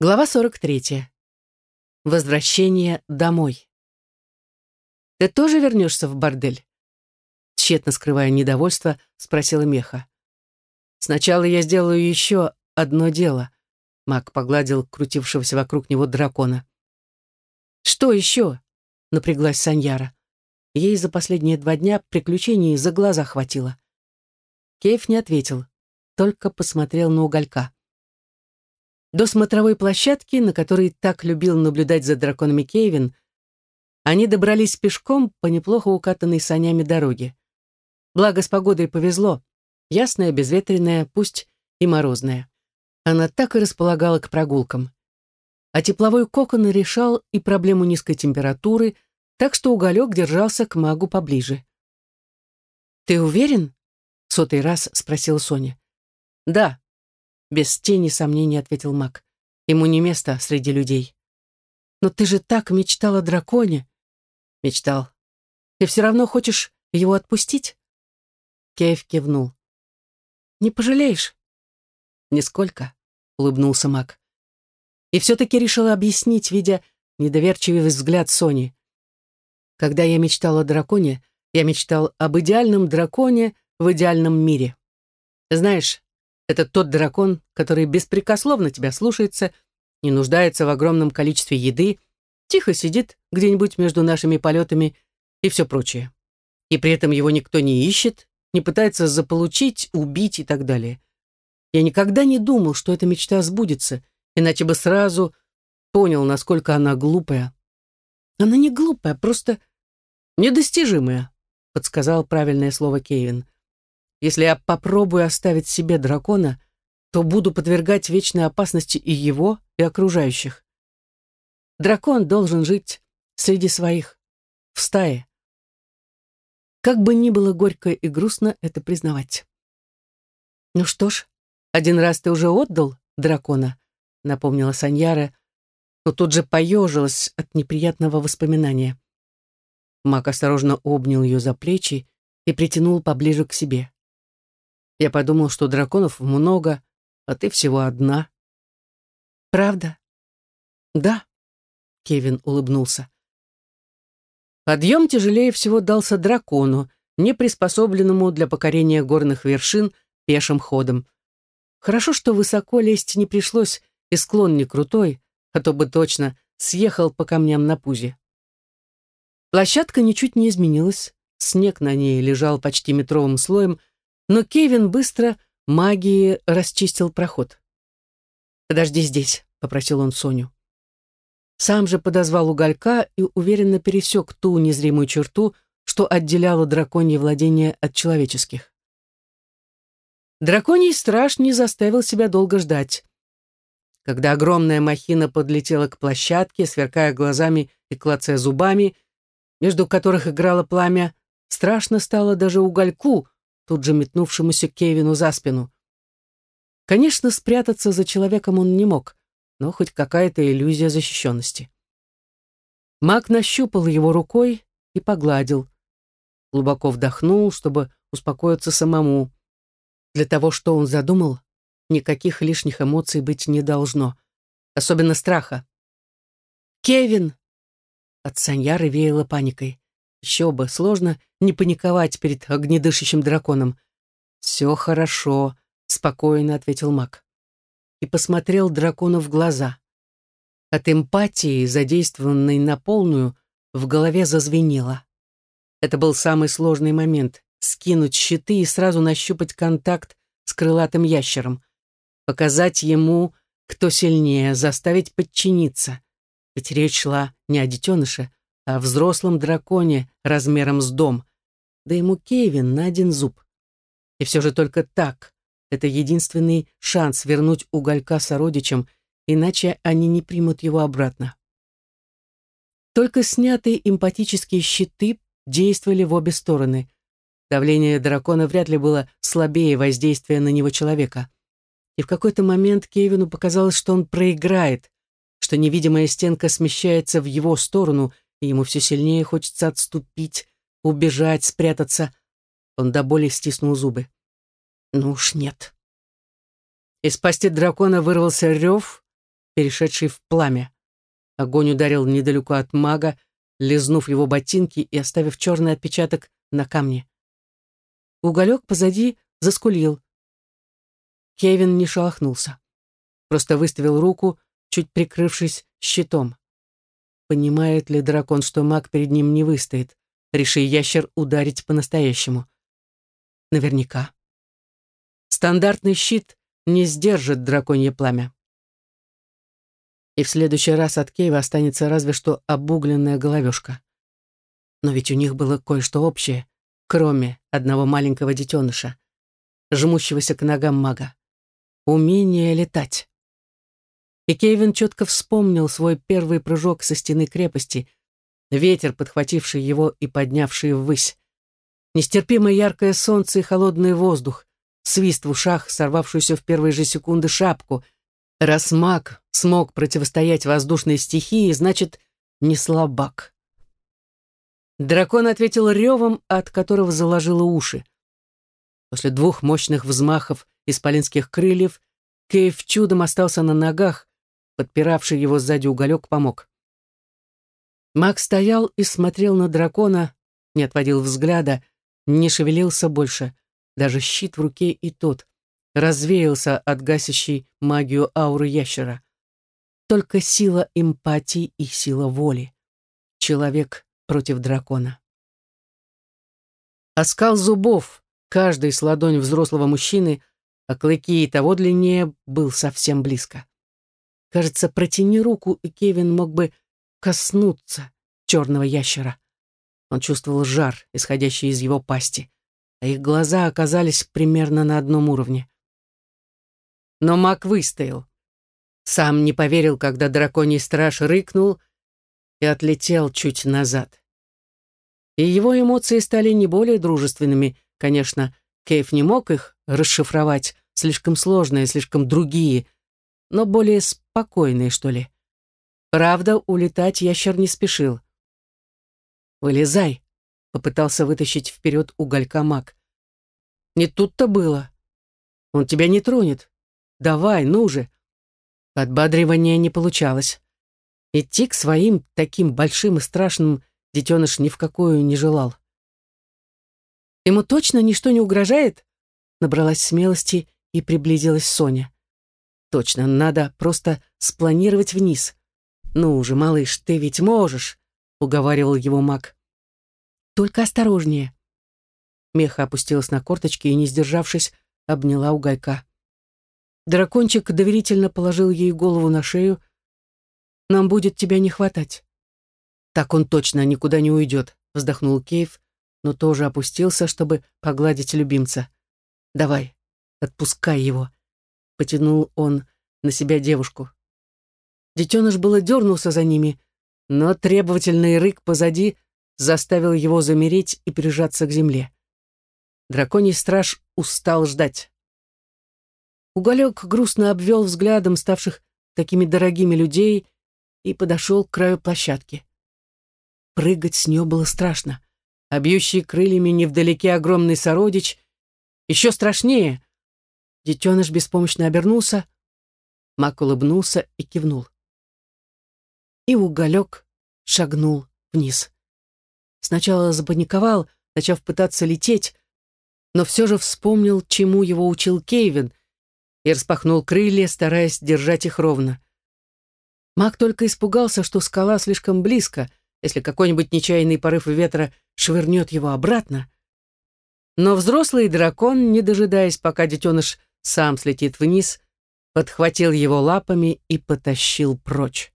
Глава 43. Возвращение домой. «Ты тоже вернешься в бордель?» Тщетно скрывая недовольство, спросила Меха. «Сначала я сделаю еще одно дело». Маг погладил крутившегося вокруг него дракона. «Что еще?» — напряглась Саньяра. Ей за последние два дня приключений за глаза хватило. Кейф не ответил, только посмотрел на уголька. До смотровой площадки, на которой так любил наблюдать за драконами Кейвин, они добрались пешком по неплохо укатанной санями дороге. Благо с погодой повезло. Ясная, безветренная, пусть и морозная. Она так и располагала к прогулкам. А тепловой кокон решал и проблему низкой температуры, так что уголек держался к магу поближе. «Ты уверен?» — сотый раз спросила Соня. «Да», без тени сомнений ответил маг. Ему не место среди людей. Но ты же так мечтал о драконе. Мечтал. И все равно хочешь его отпустить? Кейв кивнул. Не пожалеешь? Нисколько, улыбнулся маг. И все-таки решил объяснить, видя недоверчивый взгляд Сони. Когда я мечтал о драконе, я мечтал об идеальном драконе в идеальном мире. Знаешь, это тот дракон, который беспрекословно тебя слушается, не нуждается в огромном количестве еды, тихо сидит где-нибудь между нашими полетами и все прочее. И при этом его никто не ищет, не пытается заполучить, убить и так далее. Я никогда не думал, что эта мечта сбудется, иначе бы сразу понял, насколько она глупая. Она не глупая, просто недостижимая, подсказал правильное слово Кевин. Если я попробую оставить себе дракона, то буду подвергать вечной опасности и его, и окружающих. Дракон должен жить среди своих, в стае. Как бы ни было горько и грустно это признавать. «Ну что ж, один раз ты уже отдал дракона», — напомнила Саньяра, но тут же поежилась от неприятного воспоминания. Мак осторожно обнял ее за плечи и притянул поближе к себе. Я подумал, что драконов много, а ты всего одна. Правда? Да, Кевин улыбнулся. Подъем тяжелее всего дался дракону, не приспособленному для покорения горных вершин пешим ходом. Хорошо, что высоко лезть не пришлось, и склон не крутой, а то бы точно съехал по камням на пузе. Площадка ничуть не изменилась, снег на ней лежал почти метровым слоем, но Кевин быстро магией расчистил проход. «Подожди здесь», — попросил он Соню. Сам же подозвал уголька и уверенно пересек ту незримую черту, что отделяла драконье владение от человеческих. Драконий страж не заставил себя долго ждать. Когда огромная махина подлетела к площадке, сверкая глазами и клацая зубами, между которых играло пламя, страшно стало даже угольку, тут же метнувшемуся Кевину за спину. Конечно, спрятаться за человеком он не мог, но хоть какая-то иллюзия защищенности. Маг нащупал его рукой и погладил. Глубоко вдохнул, чтобы успокоиться самому. Для того, что он задумал, никаких лишних эмоций быть не должно, особенно страха. «Кевин!» От Саньяры веяло паникой. Еще бы, сложно не паниковать перед огнедышащим драконом. «Все хорошо», — спокойно ответил маг. И посмотрел дракону в глаза. От эмпатии, задействованной на полную, в голове зазвенело. Это был самый сложный момент — скинуть щиты и сразу нащупать контакт с крылатым ящером. Показать ему, кто сильнее, заставить подчиниться. Ведь речь шла не о детеныше, о взрослом драконе размером с дом, да ему Кевин на один зуб. И все же только так. Это единственный шанс вернуть уголька сородичам, иначе они не примут его обратно. Только снятые эмпатические щиты действовали в обе стороны. Давление дракона вряд ли было слабее воздействия на него человека. И в какой-то момент Кевину показалось, что он проиграет, что невидимая стенка смещается в его сторону — ему все сильнее хочется отступить, убежать, спрятаться. Он до боли стиснул зубы. Ну уж нет. Из пасти дракона вырвался рев, перешедший в пламя. Огонь ударил недалеко от мага, лизнув его ботинки и оставив черный отпечаток на камне. Уголек позади заскулил. Кевин не шелохнулся. Просто выставил руку, чуть прикрывшись щитом. Понимает ли дракон, что маг перед ним не выстоит, реши ящер ударить по-настоящему? Наверняка. Стандартный щит не сдержит драконье пламя. И в следующий раз от Кейва останется разве что обугленная головешка. Но ведь у них было кое-что общее, кроме одного маленького детеныша, жмущегося к ногам мага. Умение летать. И Кевин четко вспомнил свой первый прыжок со стены крепости, ветер, подхвативший его и поднявший ввысь. Нестерпимо яркое солнце и холодный воздух, свист в ушах, сорвавшуюся в первые же секунды шапку. Раз маг смог противостоять воздушной стихии, значит, не слабак. Дракон ответил ревом, от которого заложило уши. После двух мощных взмахов исполинских крыльев Кейв чудом остался на ногах, подпиравший его сзади уголек помог. Маг стоял и смотрел на дракона, не отводил взгляда, не шевелился больше, даже щит в руке и тот развеялся от гасящей магию ауры ящера. Только сила эмпатии и сила воли. Человек против дракона. Оскал зубов, каждый с ладонь взрослого мужчины, а клыки и того длиннее, был совсем близко. Кажется, протяни руку, и Кевин мог бы коснуться черного ящера. Он чувствовал жар, исходящий из его пасти, а их глаза оказались примерно на одном уровне. Но маг выстоял. Сам не поверил, когда драконий страж рыкнул и отлетел чуть назад. И его эмоции стали не более дружественными, конечно, Кейв не мог их расшифровать, слишком сложные, слишком другие, но более спокойные, что ли. Правда, улетать ящер не спешил. «Вылезай», — попытался вытащить вперед уголька маг. «Не тут-то было. Он тебя не тронет. Давай, ну же». Подбадривания не получалось. Идти к своим, таким большим и страшным, детеныш ни в какую не желал. «Ему точно ничто не угрожает?» Набралась смелости и приблизилась Соня. Точно, надо просто спланировать вниз. Ну уже, малыш, ты ведь можешь, уговаривал его маг. Только осторожнее. Меха опустилась на корточки и, не сдержавшись, обняла уголька. Дракончик доверительно положил ей голову на шею. «Нам будет тебя не хватать». «Так он точно никуда не уйдет», — вздохнул Кейв, но тоже опустился, чтобы погладить любимца. «Давай, отпускай его потянул он на себя девушку. Детеныш было дернулся за ними, но требовательный рык позади заставил его замереть и прижаться к земле. Драконий страж устал ждать. Уголек грустно обвел взглядом ставших такими дорогими людей и подошел к краю площадки. Прыгать с нее было страшно, а бьющий крыльями невдалеке огромный сородич еще страшнее, Детеныш беспомощно обернулся, Мак улыбнулся и кивнул. И уголек шагнул вниз. Сначала запаниковал, начав пытаться лететь, но все же вспомнил, чему его учил Кейвин, и распахнул крылья, стараясь держать их ровно. Мак только испугался, что скала слишком близко, если какой-нибудь нечаянный порыв ветра швырнет его обратно. Но взрослый дракон, не дожидаясь, пока детеныш сам слетит вниз, подхватил его лапами и потащил прочь.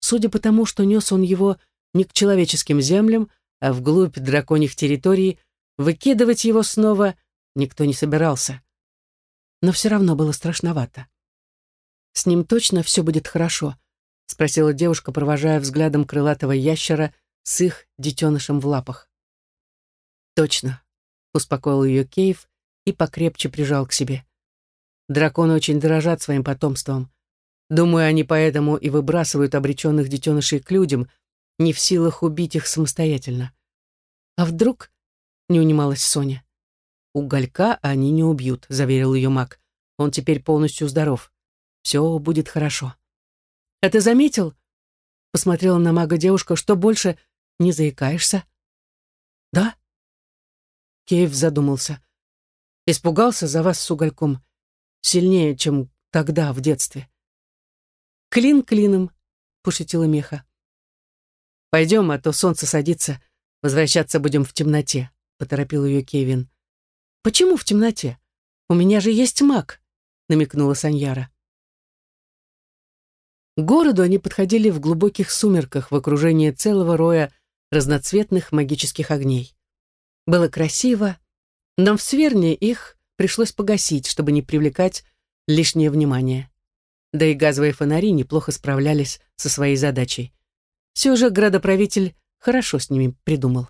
Судя по тому, что нес он его не к человеческим землям, а вглубь драконьих территорий, выкидывать его снова никто не собирался. Но все равно было страшновато. «С ним точно все будет хорошо?» — спросила девушка, провожая взглядом крылатого ящера с их детенышем в лапах. «Точно», — успокоил ее Кейв и покрепче прижал к себе. Драконы очень дорожат своим потомством. Думаю, они поэтому и выбрасывают обреченных детенышей к людям, не в силах убить их самостоятельно. А вдруг, не унималась Соня, уголька они не убьют, заверил ее маг. Он теперь полностью здоров. Все будет хорошо. А ты заметил?» Посмотрела на мага девушка, что больше не заикаешься. «Да?» Кейв задумался. «Испугался за вас с угольком сильнее, чем тогда, в детстве». «Клин клином», — пошутила Меха. «Пойдем, а то солнце садится. Возвращаться будем в темноте», — поторопил ее Кевин. «Почему в темноте? У меня же есть маг», — намекнула Саньяра. К городу они подходили в глубоких сумерках в окружении целого роя разноцветных магических огней. Было красиво, но в Сверне их пришлось погасить, чтобы не привлекать лишнее внимание. Да и газовые фонари неплохо справлялись со своей задачей. Все же градоправитель хорошо с ними придумал.